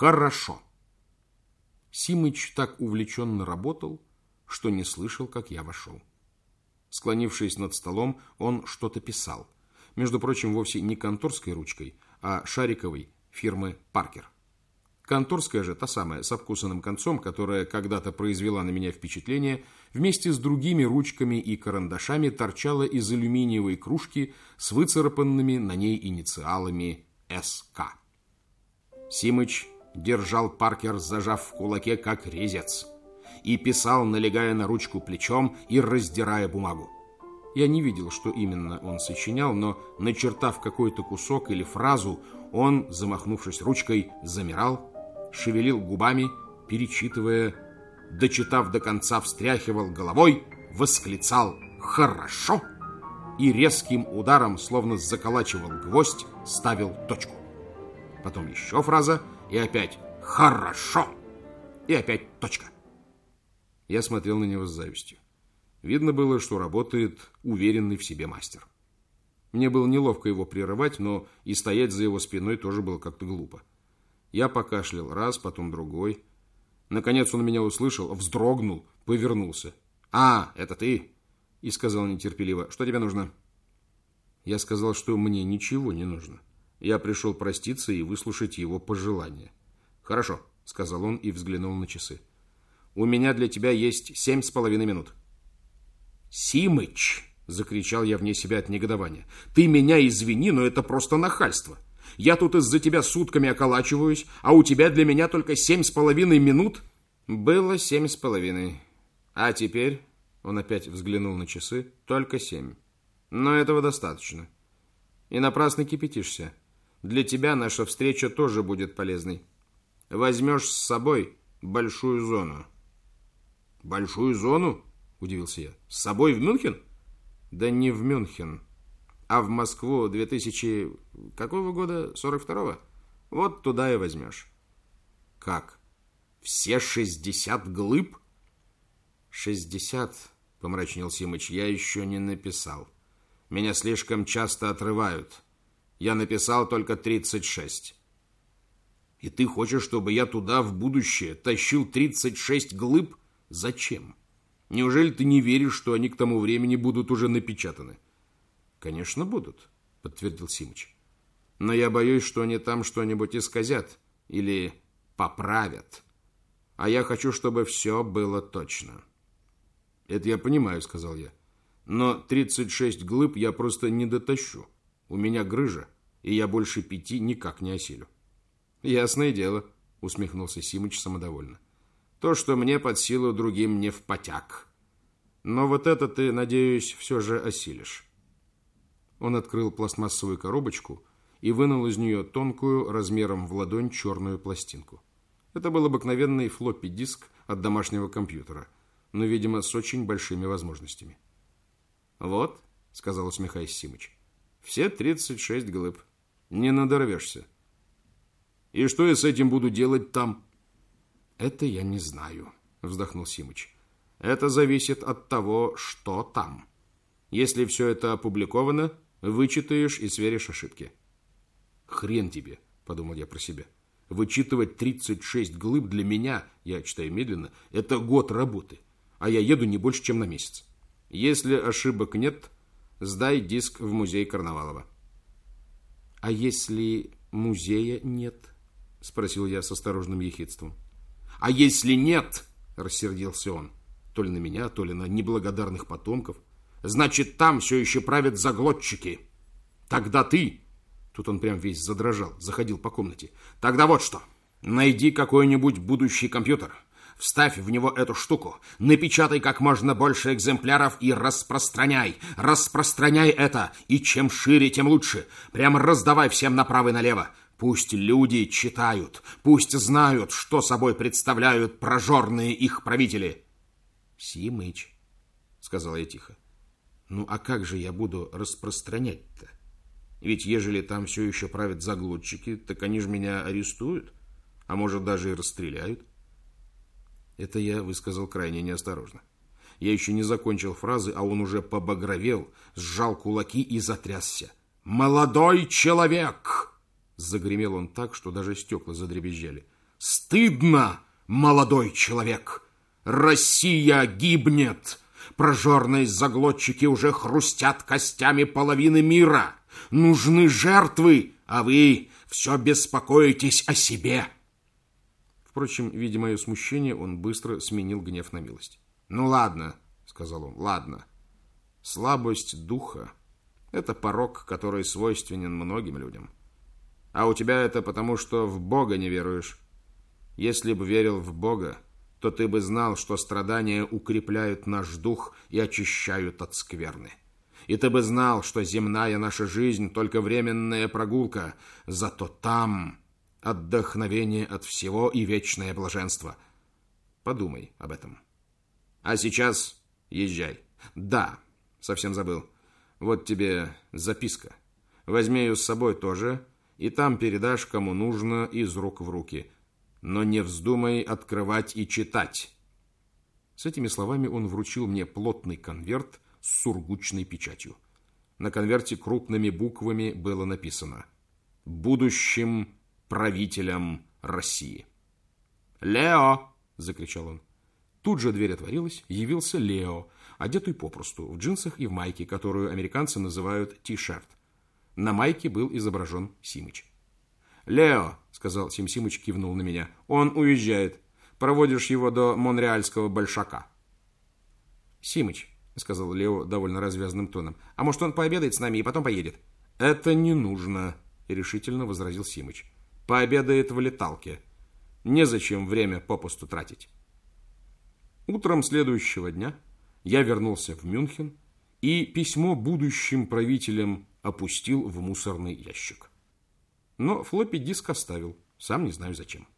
Хорошо. Симыч так увлеченно работал, что не слышал, как я вошел. Склонившись над столом, он что-то писал. Между прочим, вовсе не конторской ручкой, а шариковой фирмы «Паркер». Конторская же, та самая, с обкусанным концом, которая когда-то произвела на меня впечатление, вместе с другими ручками и карандашами торчала из алюминиевой кружки с выцарапанными на ней инициалами «СК». Симыч держал Паркер, зажав в кулаке, как резец, и писал, налегая на ручку плечом и раздирая бумагу. Я не видел, что именно он сочинял, но, начертав какой-то кусок или фразу, он, замахнувшись ручкой, замирал, шевелил губами, перечитывая, дочитав до конца, встряхивал головой, восклицал «Хорошо!» и резким ударом, словно заколачивал гвоздь, ставил точку. Потом еще фраза, и опять «Хорошо!» и опять точка. Я смотрел на него с завистью. Видно было, что работает уверенный в себе мастер. Мне было неловко его прерывать, но и стоять за его спиной тоже было как-то глупо. Я покашлял раз, потом другой. Наконец он меня услышал, вздрогнул, повернулся. «А, это ты?» И сказал нетерпеливо, «Что тебе нужно?» Я сказал, что мне ничего не нужно. Я пришел проститься и выслушать его пожелания. «Хорошо», — сказал он и взглянул на часы. «У меня для тебя есть семь с половиной минут». «Симыч!» — закричал я вне себя от негодования. «Ты меня извини, но это просто нахальство. Я тут из-за тебя сутками околачиваюсь, а у тебя для меня только семь с половиной минут». «Было семь с половиной. А теперь...» Он опять взглянул на часы. «Только семь. Но этого достаточно. И напрасно кипятишься. Для тебя наша встреча тоже будет полезной. Возьмешь с собой большую зону». «Большую зону?» – удивился я. «С собой в Мюнхен?» «Да не в Мюнхен, а в Москву 2000... какого года? 42-го? Вот туда и возьмешь». «Как? Все 60 глыб?» «60», – помрачнел Симыч, – «я еще не написал. Меня слишком часто отрывают. Я написал только 36». «И ты хочешь, чтобы я туда, в будущее, тащил 36 глыб? Зачем?» Неужели ты не веришь, что они к тому времени будут уже напечатаны? Конечно, будут, подтвердил Симыч. Но я боюсь, что они там что-нибудь исказят или поправят. А я хочу, чтобы все было точно. Это я понимаю, сказал я. Но 36 глыб я просто не дотащу. У меня грыжа, и я больше пяти никак не осилю. Ясное дело, усмехнулся Симыч самодовольно. То, что мне под силу, другим не в потяг. Но вот это ты, надеюсь, все же осилишь. Он открыл пластмассовую коробочку и вынул из нее тонкую, размером в ладонь, черную пластинку. Это был обыкновенный флоппи-диск от домашнего компьютера, но, видимо, с очень большими возможностями. «Вот», — сказал, усмехаясь Симыч, — «все 36 глыб. Не надорвешься». «И что я с этим буду делать там?» «Это я не знаю», — вздохнул Симыч. «Это зависит от того, что там. Если все это опубликовано, вычитаешь и сверишь ошибки». «Хрен тебе», — подумал я про себя. «Вычитывать 36 глыб для меня, я читаю медленно, это год работы, а я еду не больше, чем на месяц. Если ошибок нет, сдай диск в музей Карнавалова». «А если музея нет?» — спросил я с осторожным ехидством. А если нет, рассердился он, то ли на меня, то ли на неблагодарных потомков, значит, там все еще правят заглотчики. Тогда ты, тут он прям весь задрожал, заходил по комнате, тогда вот что, найди какой-нибудь будущий компьютер, Вставь в него эту штуку, напечатай как можно больше экземпляров и распространяй. Распространяй это, и чем шире, тем лучше. Прям раздавай всем направо и налево. Пусть люди читают, пусть знают, что собой представляют прожорные их правители. Симыч, сказал я тихо, ну а как же я буду распространять-то? Ведь ежели там все еще правят заглотчики, так они же меня арестуют, а может даже и расстреляют. Это я высказал крайне неосторожно. Я еще не закончил фразы, а он уже побагровел, сжал кулаки и затрясся. «Молодой человек!» Загремел он так, что даже стекла задребезжали. Стыдно, молодой человек! Россия гибнет! Прожорные заглотчики уже хрустят костями половины мира. Нужны жертвы, а вы все беспокоитесь о себе. Впрочем, видя мое смущение, он быстро сменил гнев на милость. «Ну ладно», — сказал он, — «ладно. Слабость духа — это порог, который свойственен многим людям. А у тебя это потому, что в Бога не веруешь. Если бы верил в Бога, то ты бы знал, что страдания укрепляют наш дух и очищают от скверны. И ты бы знал, что земная наша жизнь только временная прогулка, зато там отдохновение от всего и вечное блаженство. Подумай об этом. А сейчас езжай. Да, совсем забыл. Вот тебе записка. Возьми ее с собой тоже, и там передашь, кому нужно, из рук в руки. Но не вздумай открывать и читать. С этими словами он вручил мне плотный конверт с сургучной печатью. На конверте крупными буквами было написано «Будущим правителем России». «Лео!» – закричал он. Тут же дверь отворилась, явился Лео, одетый попросту, в джинсах и в майке, которую американцы называют ти-шерт. На майке был изображен Симыч. «Лео», — сказал Сим Симыч, кивнул на меня, — «он уезжает. Проводишь его до Монреальского Большака». «Симыч», — сказал Лео довольно развязанным тоном, — «а может, он пообедает с нами и потом поедет?» «Это не нужно», — решительно возразил Симыч. «Пообедает в леталке. Незачем время попусту тратить». Утром следующего дня я вернулся в Мюнхен и письмо будущим правителям опустил в мусорный ящик. Но флоппи диск оставил, сам не знаю зачем.